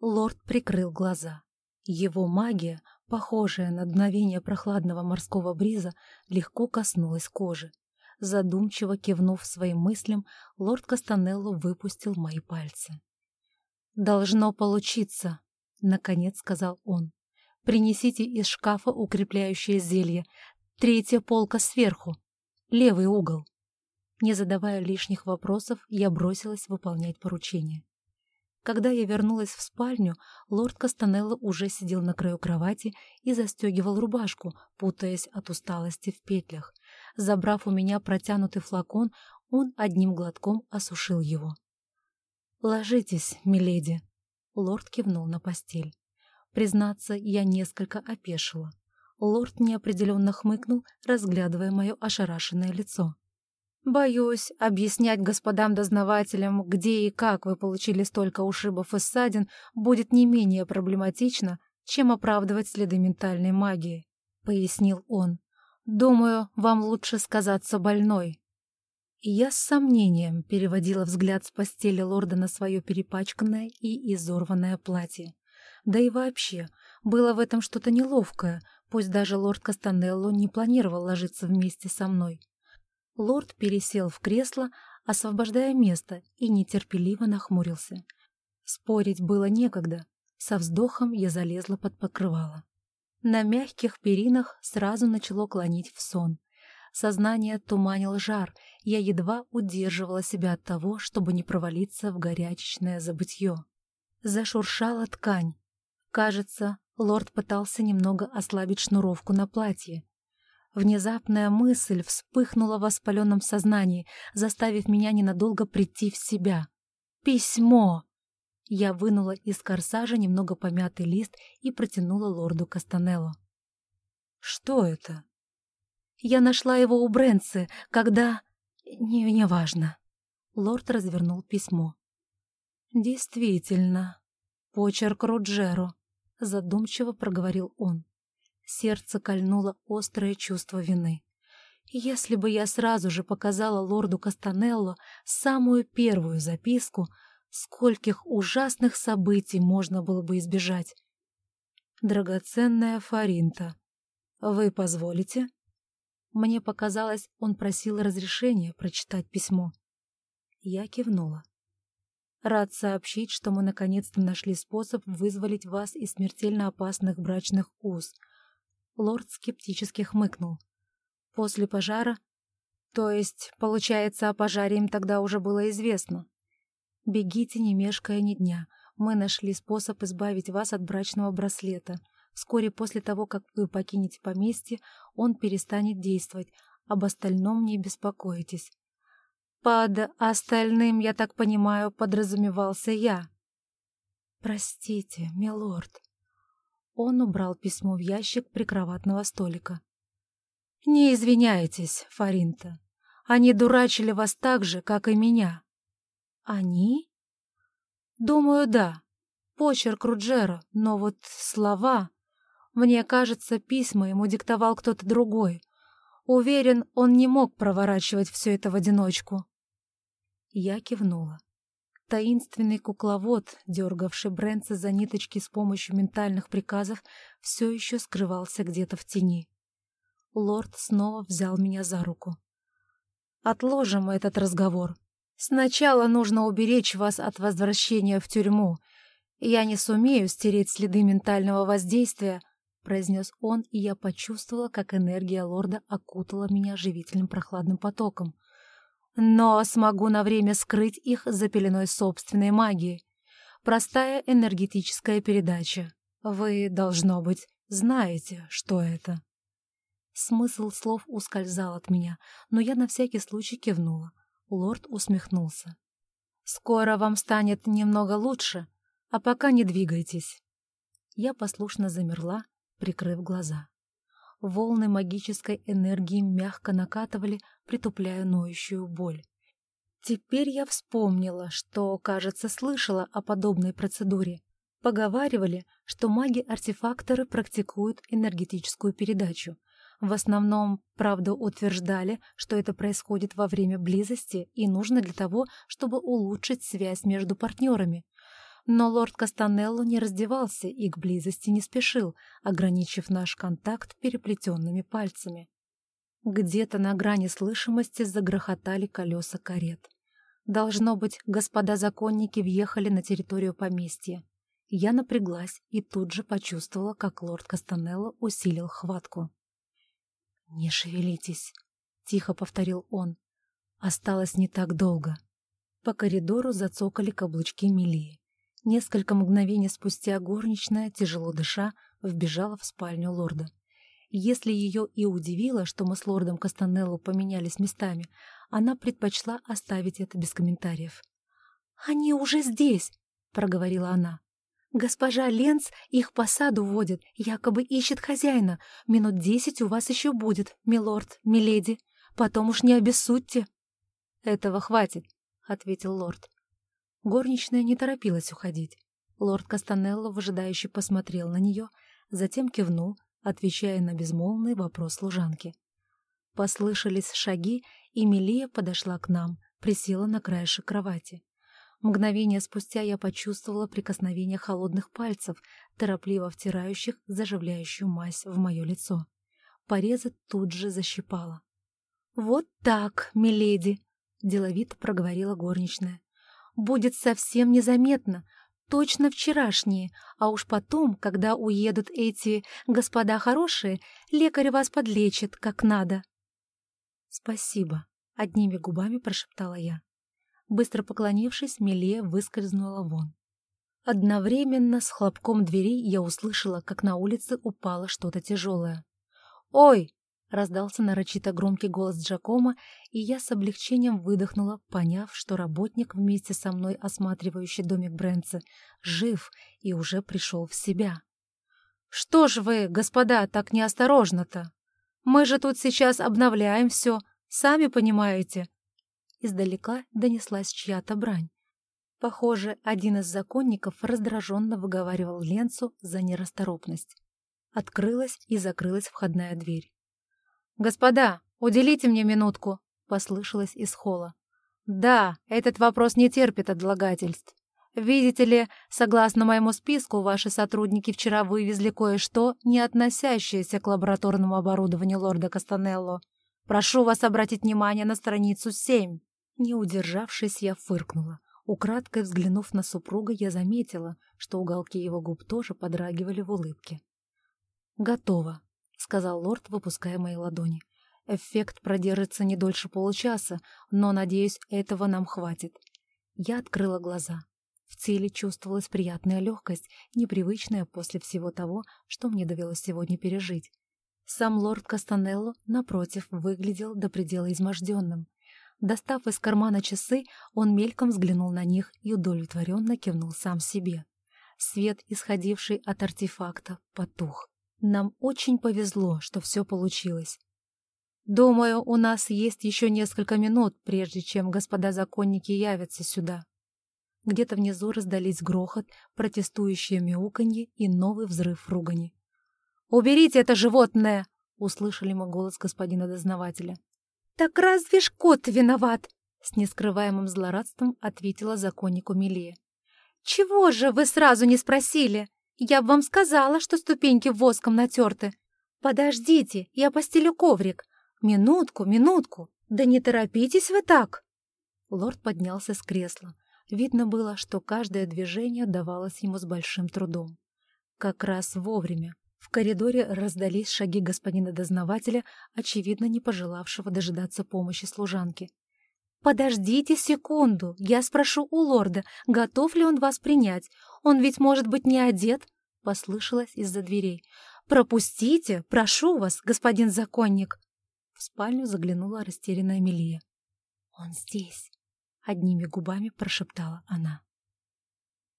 Лорд прикрыл глаза. Его магия, похожая на дуновение прохладного морского бриза, легко коснулась кожи. Задумчиво кивнув своим мыслям, лорд Кастанелло выпустил мои пальцы. «Должно получиться», — наконец сказал он. «Принесите из шкафа укрепляющее зелье. Третья полка сверху. Левый угол». Не задавая лишних вопросов, я бросилась выполнять поручение. Когда я вернулась в спальню, лорд Кастанелло уже сидел на краю кровати и застегивал рубашку, путаясь от усталости в петлях. Забрав у меня протянутый флакон, он одним глотком осушил его. «Ложитесь, миледи», — лорд кивнул на постель. Признаться, я несколько опешила. Лорд неопределенно хмыкнул, разглядывая мое ошарашенное лицо. Боюсь, объяснять господам-дознавателям, где и как вы получили столько ушибов и ссадин, будет не менее проблематично, чем оправдывать следы ментальной магии, — пояснил он. Думаю, вам лучше сказаться больной. Я с сомнением переводила взгляд с постели лорда на свое перепачканное и изорванное платье. Да и вообще, было в этом что-то неловкое, пусть даже лорд Кастанелло не планировал ложиться вместе со мной. Лорд пересел в кресло, освобождая место, и нетерпеливо нахмурился. Спорить было некогда. Со вздохом я залезла под покрывало. На мягких перинах сразу начало клонить в сон. Сознание туманил жар, я едва удерживала себя от того, чтобы не провалиться в горячечное забытье. Зашуршала ткань. Кажется, лорд пытался немного ослабить шнуровку на платье. Внезапная мысль вспыхнула в воспаленном сознании, заставив меня ненадолго прийти в себя. «Письмо!» Я вынула из корсажа немного помятый лист и протянула лорду Кастанелло. «Что это?» «Я нашла его у Брэнсы, когда...» «Не, неважно». Лорд развернул письмо. «Действительно, почерк Руджеро», — задумчиво проговорил он. Сердце кольнуло острое чувство вины. Если бы я сразу же показала лорду Кастанелло самую первую записку, скольких ужасных событий можно было бы избежать. Драгоценная Фаринта, вы позволите? Мне показалось, он просил разрешения прочитать письмо. Я кивнула. Рад сообщить, что мы наконец-то нашли способ вызволить вас из смертельно опасных брачных уз — Лорд скептически хмыкнул. После пожара? То есть, получается, о пожаре им тогда уже было известно. Бегите, не мешкая ни дня. Мы нашли способ избавить вас от брачного браслета. Вскоре после того, как вы покинете поместье, он перестанет действовать. Об остальном не беспокойтесь. Под остальным, я так понимаю, подразумевался я. Простите, милорд. Он убрал письмо в ящик прикроватного столика. «Не извиняйтесь, Фаринта. Они дурачили вас так же, как и меня». «Они?» «Думаю, да. Почерк Руджера, но вот слова... Мне кажется, письма ему диктовал кто-то другой. Уверен, он не мог проворачивать все это в одиночку». Я кивнула. Таинственный кукловод, дергавший Брэнса за ниточки с помощью ментальных приказов, все еще скрывался где-то в тени. Лорд снова взял меня за руку. «Отложим этот разговор. Сначала нужно уберечь вас от возвращения в тюрьму. Я не сумею стереть следы ментального воздействия», — произнес он, и я почувствовала, как энергия лорда окутала меня живительным прохладным потоком — но смогу на время скрыть их за пеленой собственной магии. Простая энергетическая передача. Вы, должно быть, знаете, что это. Смысл слов ускользал от меня, но я на всякий случай кивнула. Лорд усмехнулся. «Скоро вам станет немного лучше, а пока не двигайтесь». Я послушно замерла, прикрыв глаза. Волны магической энергии мягко накатывали, притупляя ноющую боль. Теперь я вспомнила, что, кажется, слышала о подобной процедуре. Поговаривали, что маги-артефакторы практикуют энергетическую передачу. В основном, правда, утверждали, что это происходит во время близости и нужно для того, чтобы улучшить связь между партнерами. Но лорд Кастанелло не раздевался и к близости не спешил, ограничив наш контакт переплетенными пальцами. Где-то на грани слышимости загрохотали колеса карет. Должно быть, господа законники въехали на территорию поместья. Я напряглась и тут же почувствовала, как лорд Кастанелло усилил хватку. «Не шевелитесь», — тихо повторил он. «Осталось не так долго». По коридору зацокали каблучки Милии. Несколько мгновений спустя горничная, тяжело дыша, вбежала в спальню лорда. Если ее и удивило, что мы с лордом Кастанелло поменялись местами, она предпочла оставить это без комментариев. «Они уже здесь!» — проговорила она. «Госпожа Ленц их по саду водит, якобы ищет хозяина. Минут десять у вас еще будет, милорд, миледи. Потом уж не обессудьте». «Этого хватит», — ответил лорд. Горничная не торопилась уходить. Лорд Кастанелло выжидающе посмотрел на нее, затем кивнул, отвечая на безмолвный вопрос служанки. Послышались шаги, и Милия подошла к нам, присела на краешек кровати. Мгновение спустя я почувствовала прикосновение холодных пальцев, торопливо втирающих заживляющую мазь в мое лицо. Порезы тут же защипала. «Вот так, миледи!» — деловито проговорила горничная. «Будет совсем незаметно, точно вчерашние, а уж потом, когда уедут эти господа хорошие, лекарь вас подлечит, как надо». «Спасибо», — одними губами прошептала я. Быстро поклонившись, Миле выскользнула вон. Одновременно с хлопком двери я услышала, как на улице упало что-то тяжелое. «Ой!» — раздался нарочито громкий голос Джакома, и я с облегчением выдохнула, поняв, что работник, вместе со мной осматривающий домик Брэнца, жив и уже пришел в себя. «Что ж вы, господа, так неосторожно-то? Мы же тут сейчас обновляем все, сами понимаете». Издалека донеслась чья-то брань. Похоже, один из законников раздраженно выговаривал Ленцу за нерасторопность. Открылась и закрылась входная дверь. «Господа, уделите мне минутку», — послышалось из холла. «Да, этот вопрос не терпит отлагательств. Видите ли, согласно моему списку, ваши сотрудники вчера вывезли кое-что, не относящееся к лабораторному оборудованию лорда Кастанелло. Прошу вас обратить внимание на страницу семь». Не удержавшись, я фыркнула. Украдкой взглянув на супруга, я заметила, что уголки его губ тоже подрагивали в улыбке. «Готово», — сказал лорд, выпуская мои ладони. «Эффект продержится не дольше получаса, но, надеюсь, этого нам хватит». Я открыла глаза. В теле чувствовалась приятная легкость, непривычная после всего того, что мне довелось сегодня пережить. Сам лорд Кастанелло, напротив, выглядел до предела изможденным. Достав из кармана часы, он мельком взглянул на них и удовлетворенно кивнул сам себе. Свет, исходивший от артефакта, потух. Нам очень повезло, что все получилось. Думаю, у нас есть еще несколько минут, прежде чем господа законники явятся сюда. Где-то внизу раздались грохот, протестующие мяуканье и новый взрыв ругани. «Уберите это животное!» — услышали мы голос господина дознавателя. «Так разве ж кот виноват?» — с нескрываемым злорадством ответила законнику Милия. «Чего же вы сразу не спросили?» Я бы вам сказала, что ступеньки воском натерты. Подождите, я постелю коврик. Минутку, минутку. Да не торопитесь вы так. Лорд поднялся с кресла. Видно было, что каждое движение давалось ему с большим трудом. Как раз вовремя. В коридоре раздались шаги господина дознавателя, очевидно, не пожелавшего дожидаться помощи служанки. «Подождите секунду, я спрошу у лорда, готов ли он вас принять. Он ведь может быть не одет?» — послышалось из-за дверей. «Пропустите, прошу вас, господин законник!» В спальню заглянула растерянная Мелия. «Он здесь!» — одними губами прошептала она.